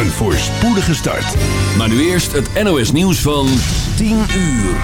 een voorspoedige start. Maar nu eerst het NOS nieuws van 10 uur.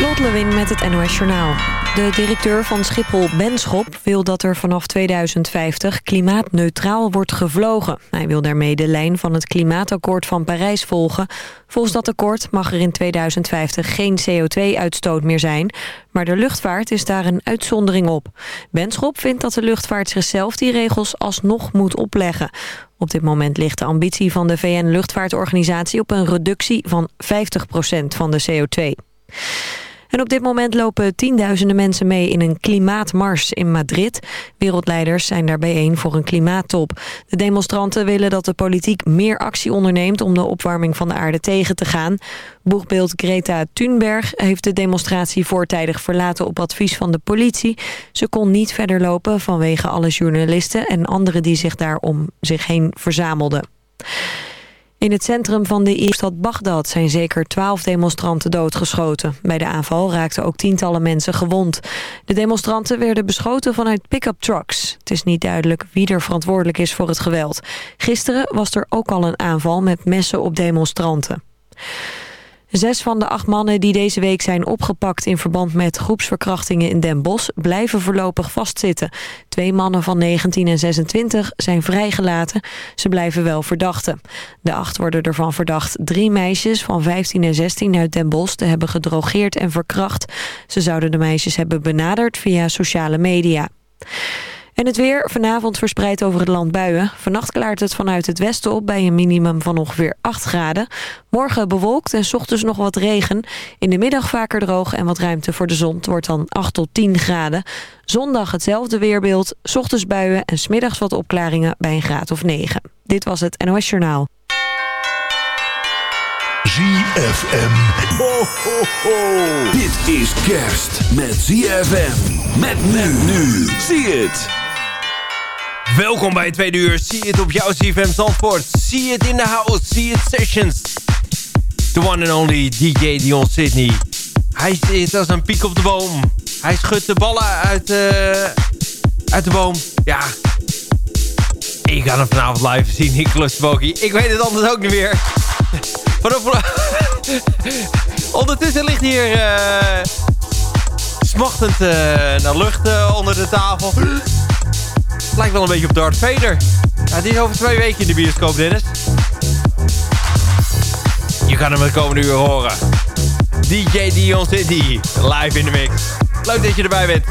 Lot Lewin met het NOS Journaal. De directeur van Schiphol, Benschop, wil dat er vanaf 2050 klimaatneutraal wordt gevlogen. Hij wil daarmee de lijn van het klimaatakkoord van Parijs volgen. Volgens dat akkoord mag er in 2050 geen CO2-uitstoot meer zijn. Maar de luchtvaart is daar een uitzondering op. Benschop vindt dat de luchtvaart zichzelf die regels alsnog moet opleggen. Op dit moment ligt de ambitie van de VN-luchtvaartorganisatie op een reductie van 50% van de CO2. En op dit moment lopen tienduizenden mensen mee in een klimaatmars in Madrid. Wereldleiders zijn daar bijeen voor een klimaattop. De demonstranten willen dat de politiek meer actie onderneemt... om de opwarming van de aarde tegen te gaan. Boegbeeld Greta Thunberg heeft de demonstratie voortijdig verlaten... op advies van de politie. Ze kon niet verder lopen vanwege alle journalisten... en anderen die zich daar om zich heen verzamelden. In het centrum van de stad Bagdad zijn zeker twaalf demonstranten doodgeschoten. Bij de aanval raakten ook tientallen mensen gewond. De demonstranten werden beschoten vanuit pick-up trucks. Het is niet duidelijk wie er verantwoordelijk is voor het geweld. Gisteren was er ook al een aanval met messen op demonstranten. Zes van de acht mannen die deze week zijn opgepakt in verband met groepsverkrachtingen in Den Bosch blijven voorlopig vastzitten. Twee mannen van 19 en 26 zijn vrijgelaten. Ze blijven wel verdachten. De acht worden ervan verdacht drie meisjes van 15 en 16 uit Den Bosch te hebben gedrogeerd en verkracht. Ze zouden de meisjes hebben benaderd via sociale media. En het weer vanavond verspreidt over het land buien. Vannacht klaart het vanuit het westen op bij een minimum van ongeveer 8 graden. Morgen bewolkt en ochtends nog wat regen. In de middag vaker droog en wat ruimte voor de zon. Het wordt dan 8 tot 10 graden. Zondag hetzelfde weerbeeld. Ochtends buien en smiddags wat opklaringen bij een graad of 9. Dit was het NOS Journaal. ZFM. Ho, ho, ho. Dit is kerst met ZFM. Met men nu. Zie het. Welkom bij het tweede uur. Zie het op jouw CFM Zandvoort. Zie het in de house. Zie het sessions. The one and only DJ Dion Sydney. Hij zit als een piek op de boom. Hij schudt de ballen uit, uh, uit de boom. Ja. Ik ga hem vanavond live zien. Nicolas Bogie. Ik weet het anders ook niet meer. Ondertussen ligt hier... Uh, smachtend uh, naar lucht onder de tafel. Lijkt wel een beetje op Darth Vader. Ja, die is over twee weken in de bioscoop, Dennis. Je kan hem het komende uur horen. DJ Dion City, live in de mix. Leuk dat je erbij bent.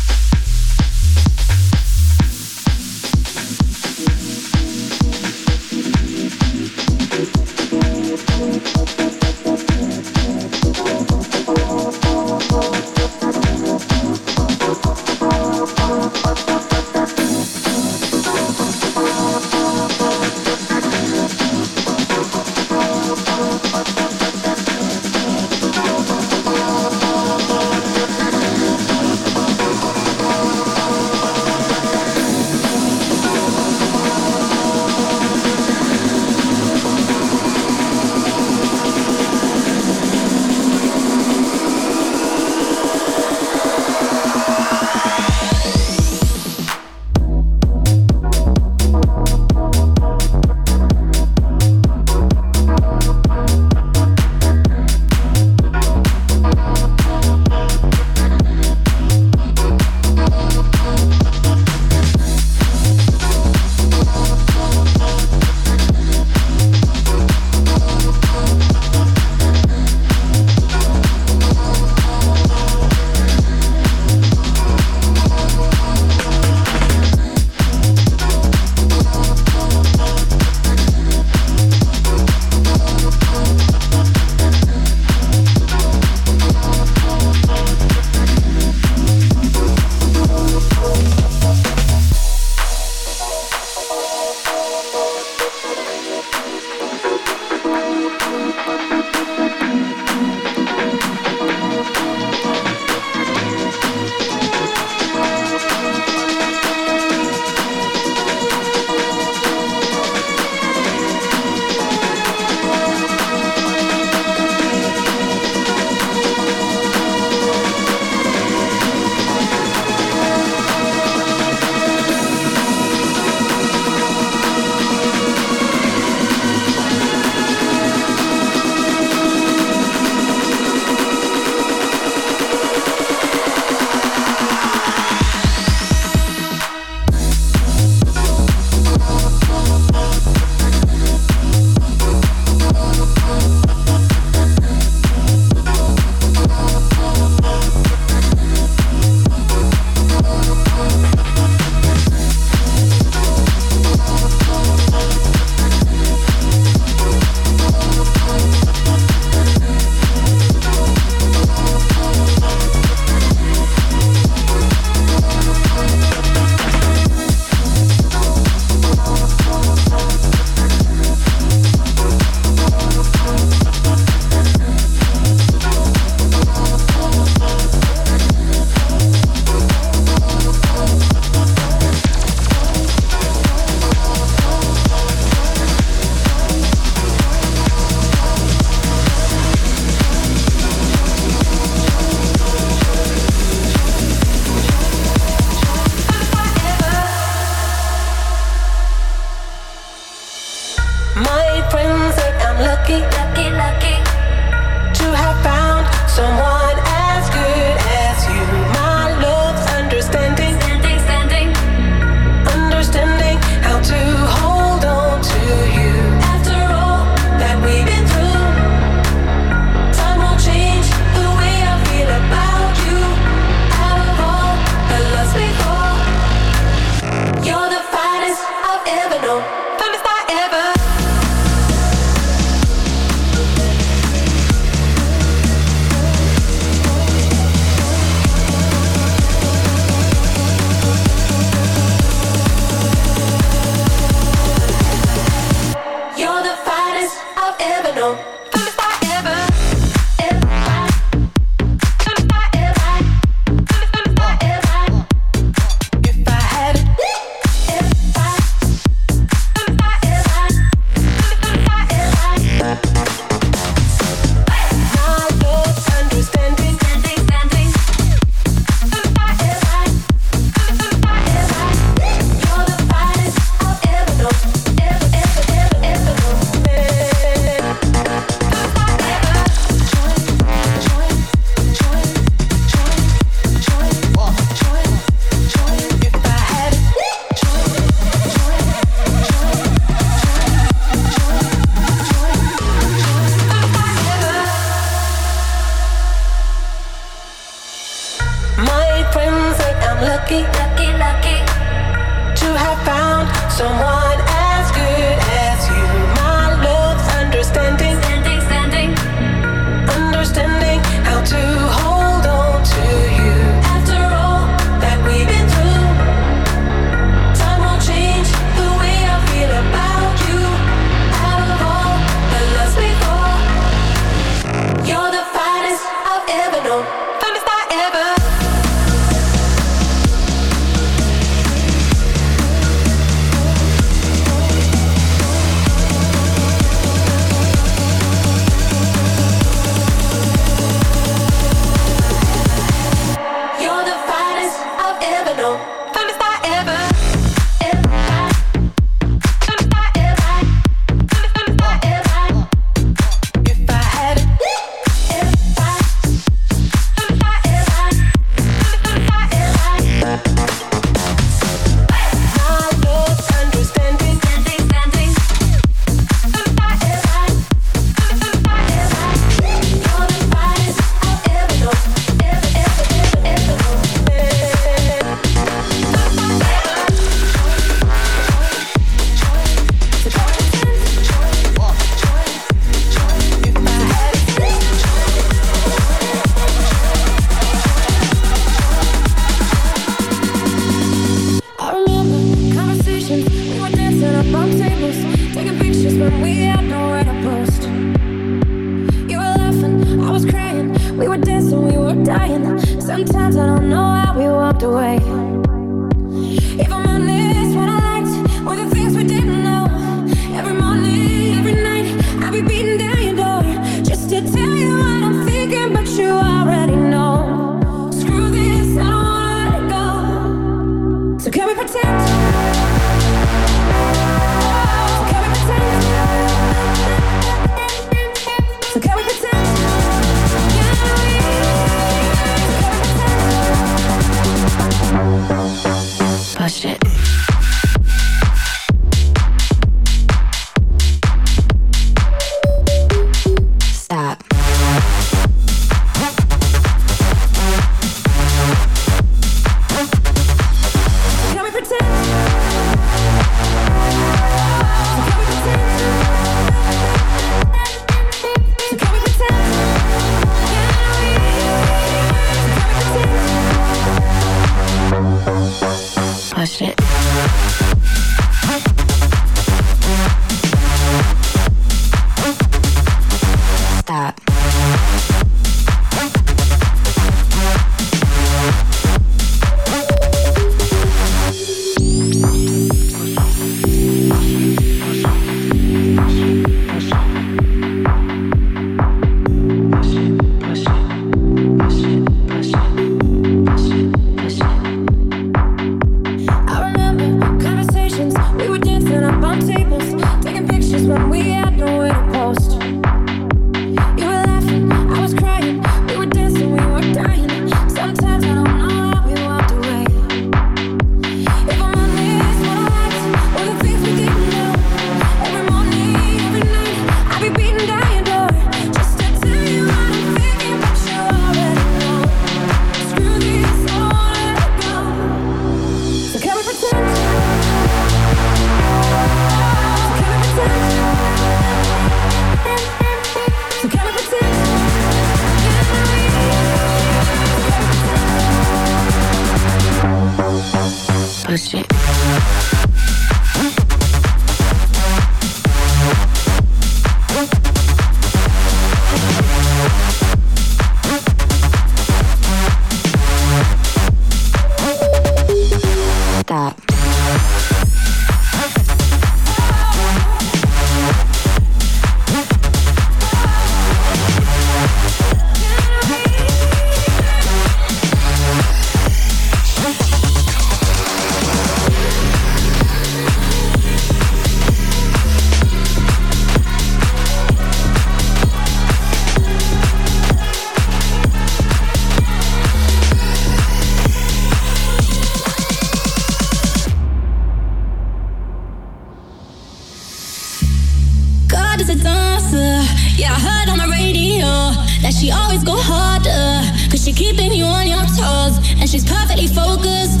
She's perfectly focused.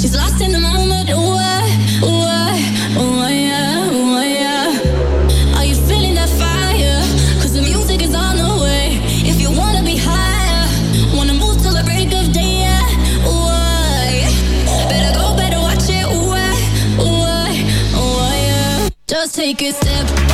She's lost in the moment. Ooh, ah, ooh, ooh, yeah, ooh, yeah. Are you feeling that fire? Cause the music is on the way. If you wanna be higher, wanna move till the break of day, yeah. Ooh, yeah. Better go, better watch it. Ooh, ah, ooh, ooh, yeah. Just take a step.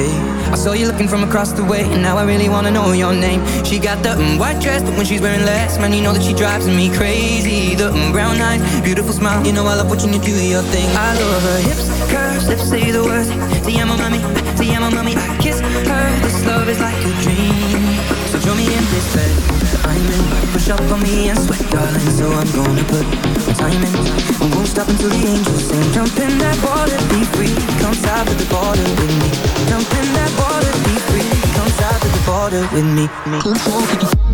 Hey, I saw you looking from across the way, and now I really wanna know your name. She got the mm, white dress, but when she's wearing less, man, you know that she drives me crazy. The mm, brown eyes, beautiful smile, you know I love watching you do your thing. I love her hips, curves, lips say the words. See, I'm a mommy, see, I'm a mommy. I kiss her, this love is like a dream. Show me in this bed, I'm in. Push up on me and sweat, darling. So I'm gonna put time in. I won't stop until the angels sing. Jump in that water, be free. Come south of the border with me. Jump in that water, be free. Come south of the border with me.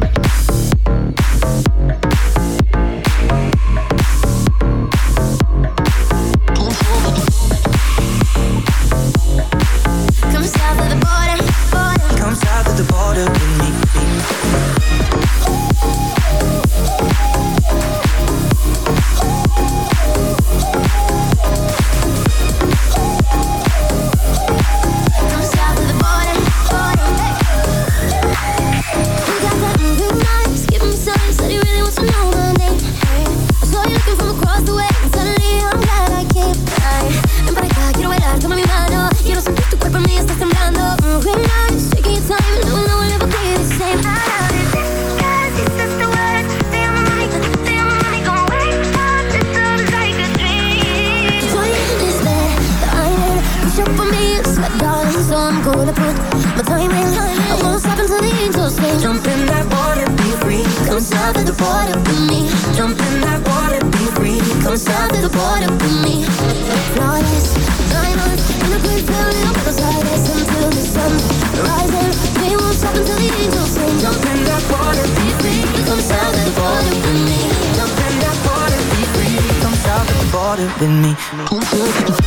with me.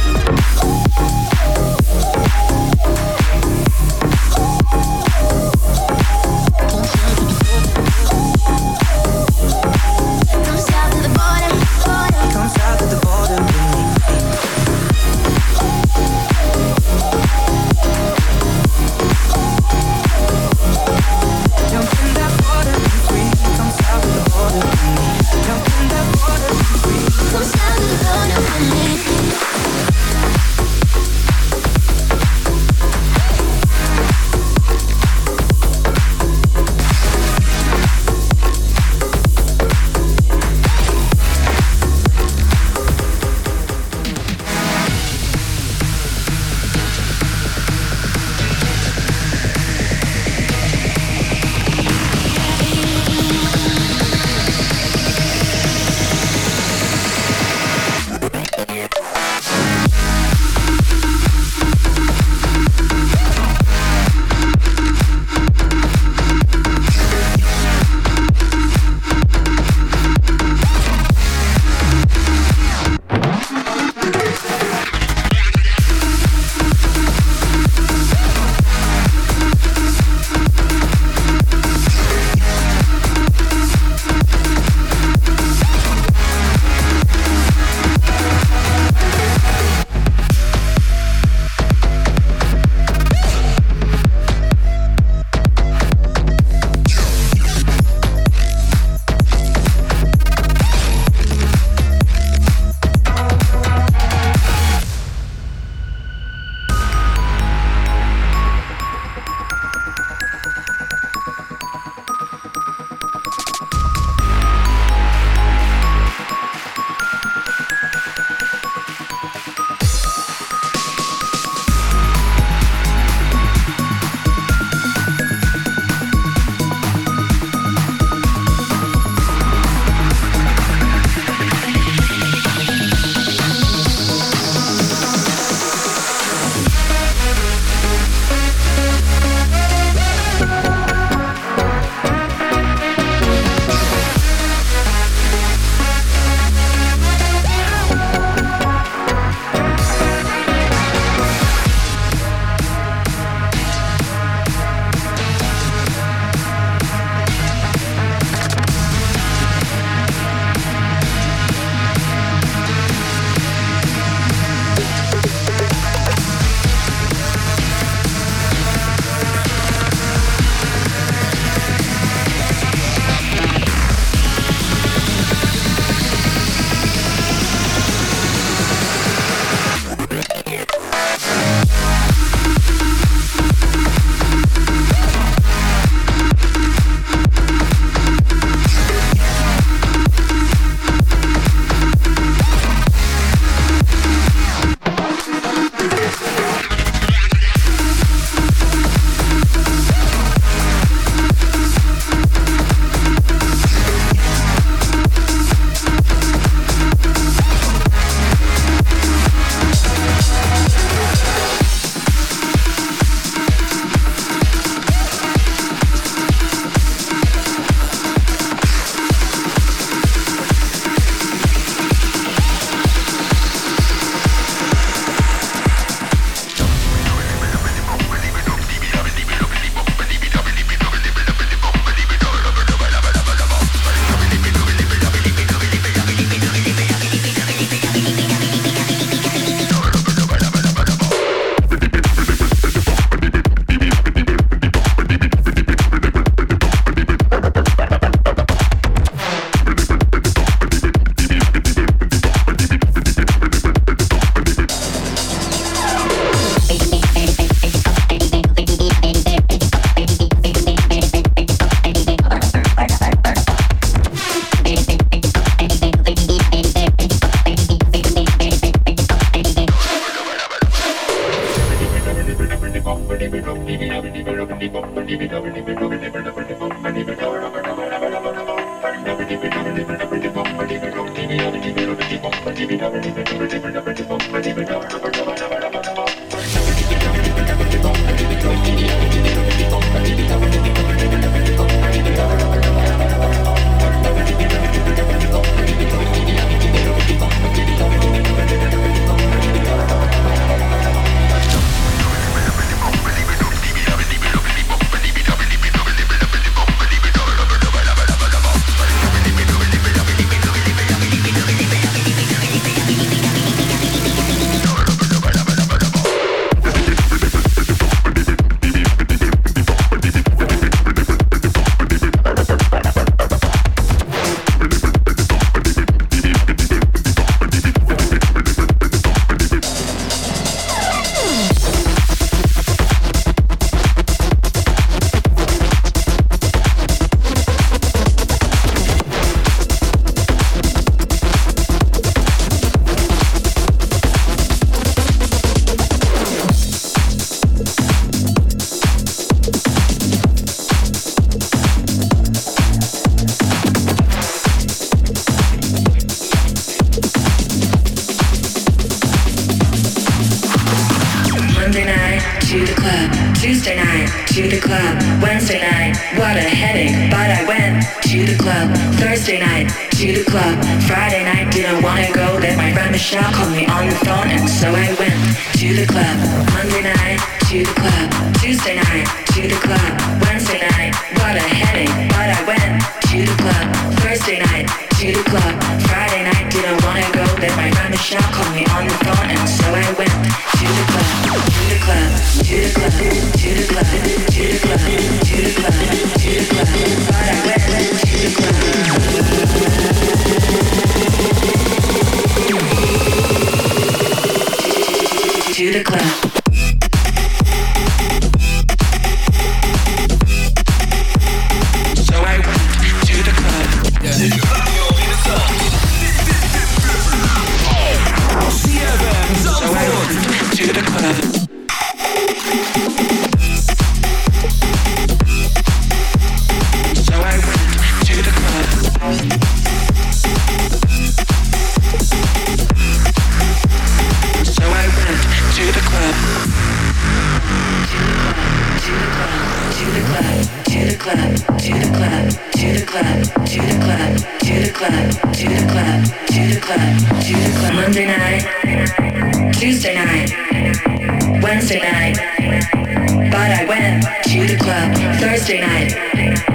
Thursday night.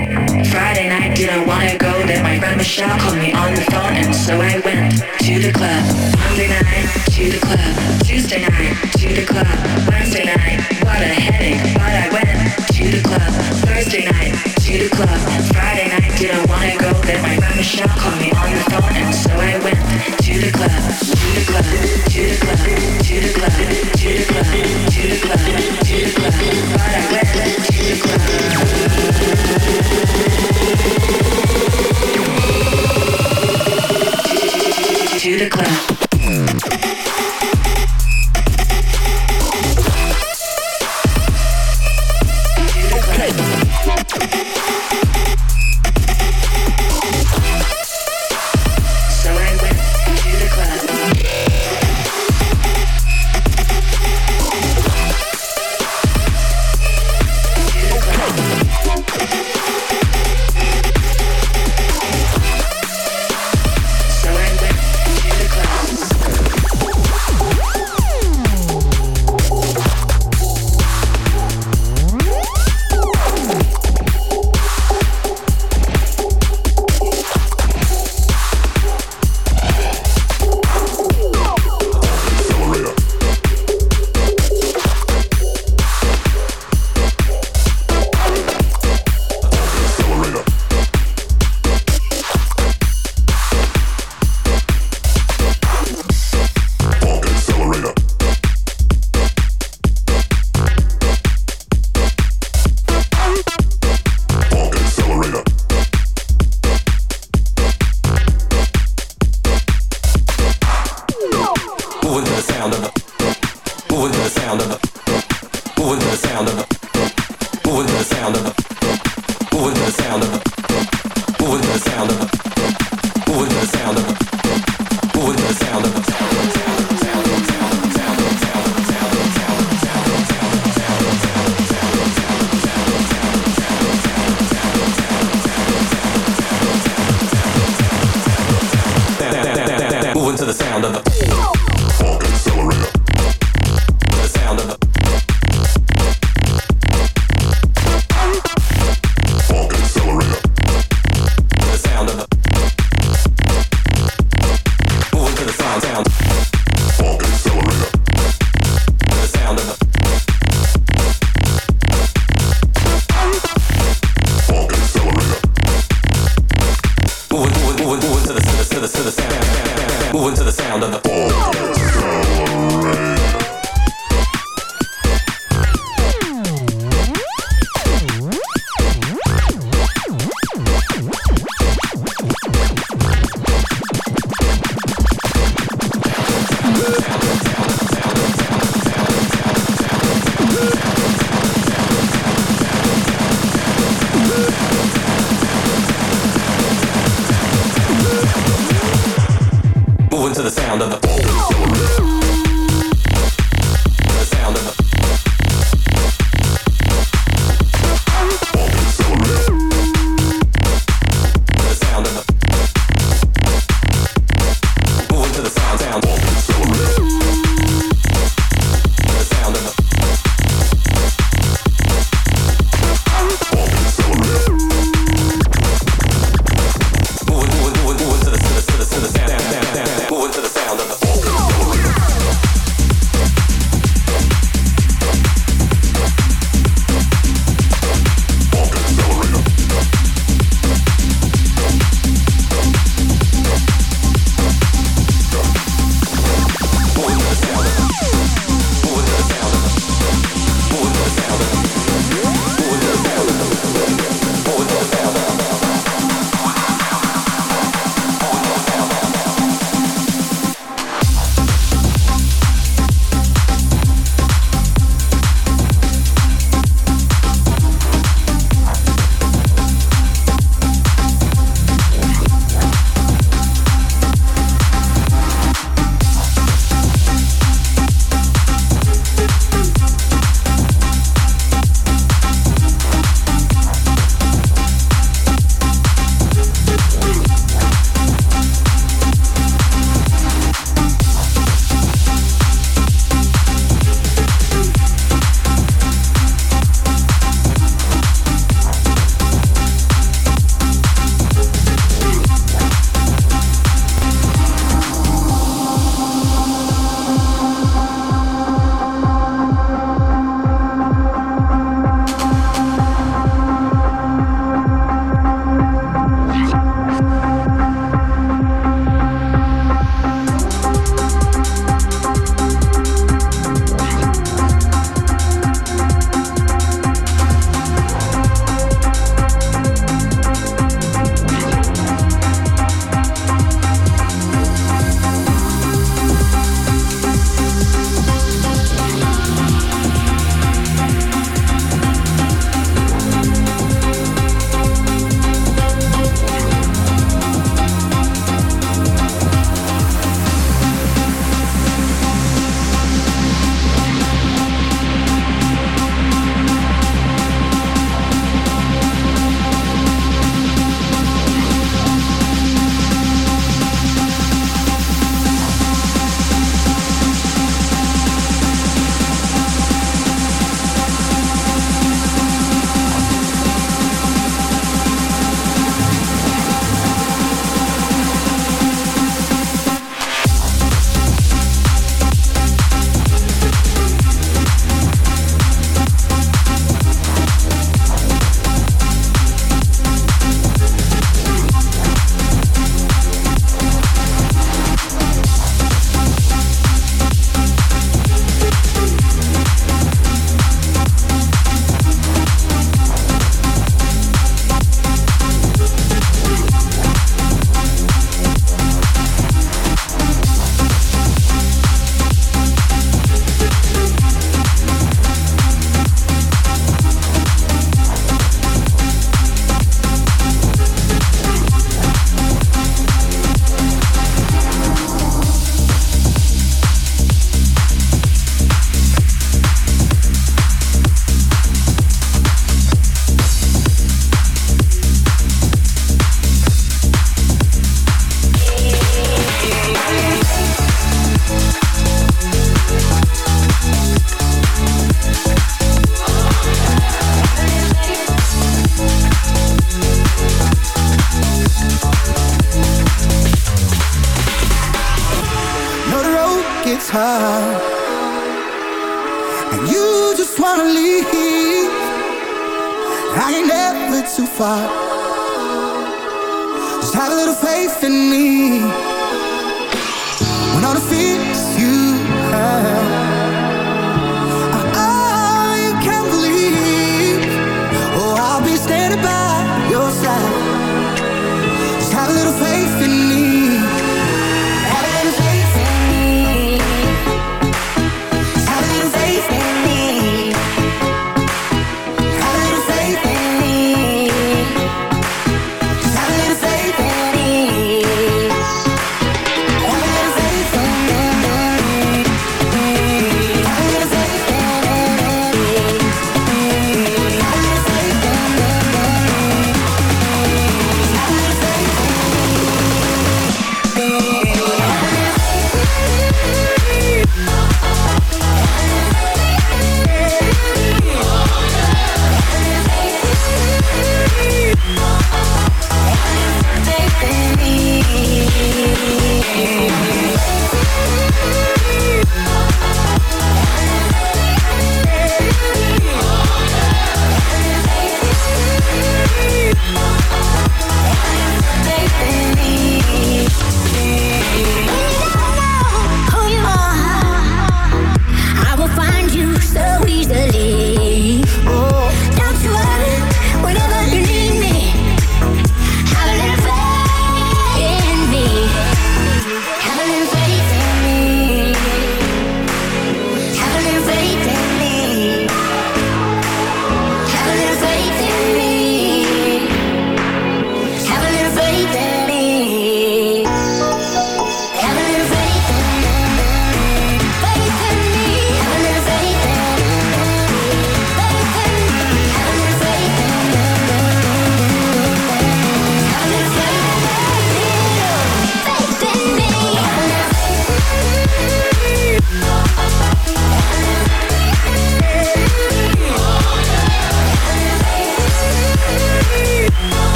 Friday night didn't wanna go there My friend Michelle called me on the phone And so I went to the club Monday night, to the club Tuesday night, to the club Wednesday night, what a headache But I went to the club Thursday night, to the club Friday night didn't wanna go there My friend Michelle called me on the phone And so I went to the club To the club, to the club To the club, to the club To the club, to the club But I went to the club to the club.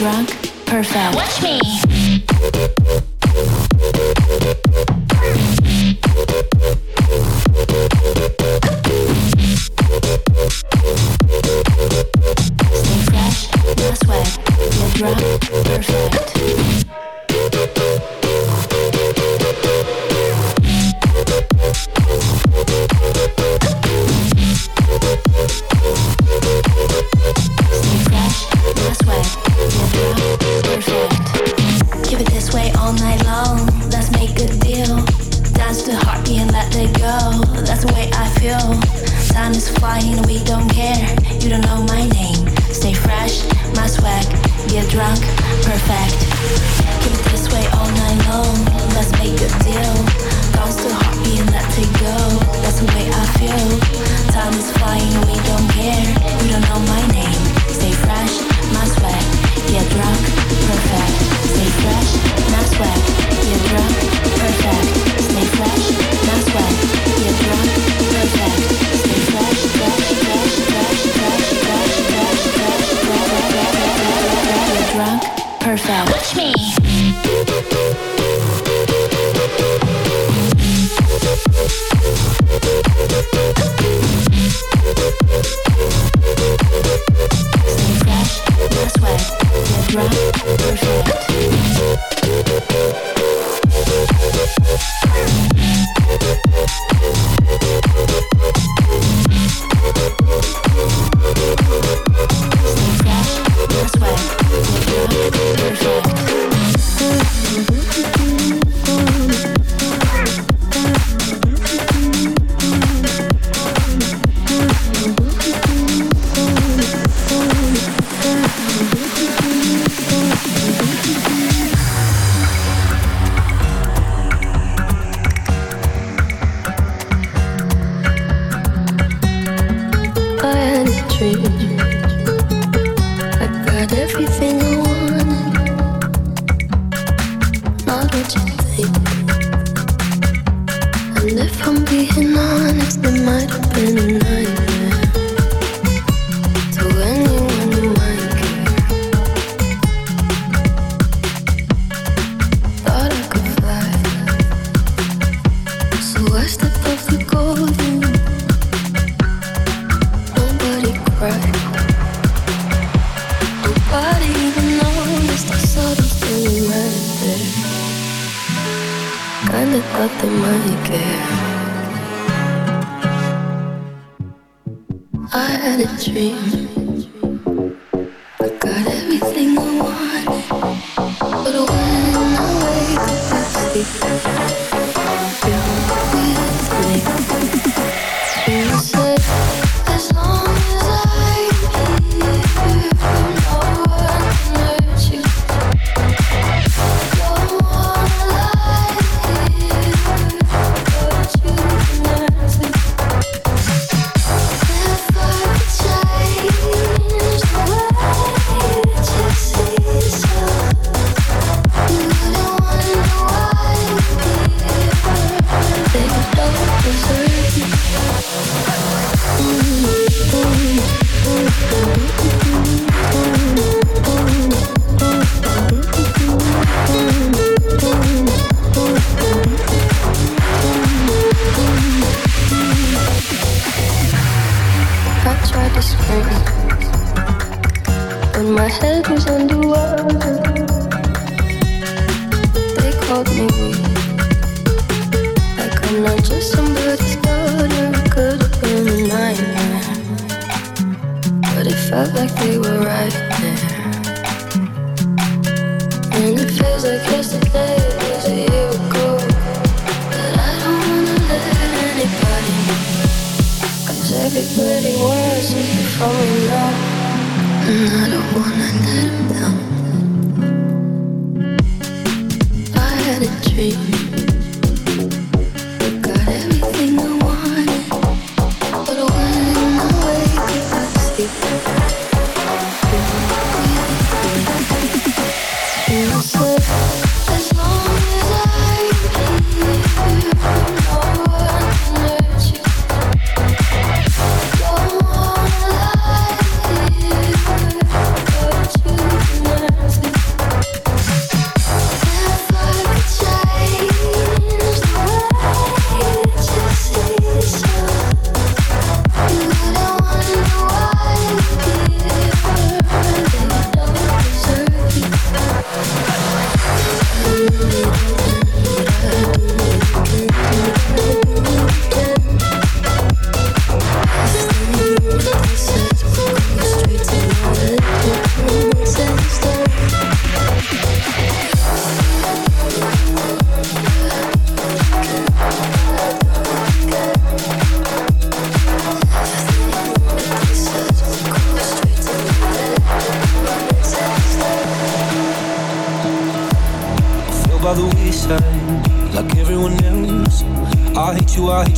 Drunk Perfect. Watch me.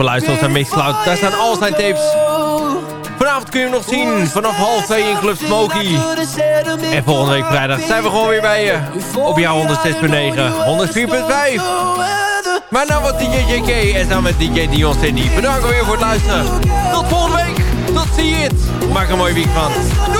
beluisteren op zijn Mixcloud. Daar staan al zijn tapes. Vanavond kun je hem nog zien vanaf half 2 in Club Smoky. En volgende week vrijdag zijn we gewoon weer bij je op jouw 106.9, 104.5. Maar nou wat DJ JK en dan met DJ Dion Cindy. Bedankt weer voor het luisteren. Tot volgende week. Tot ziens. Maak een mooi week van. Doei.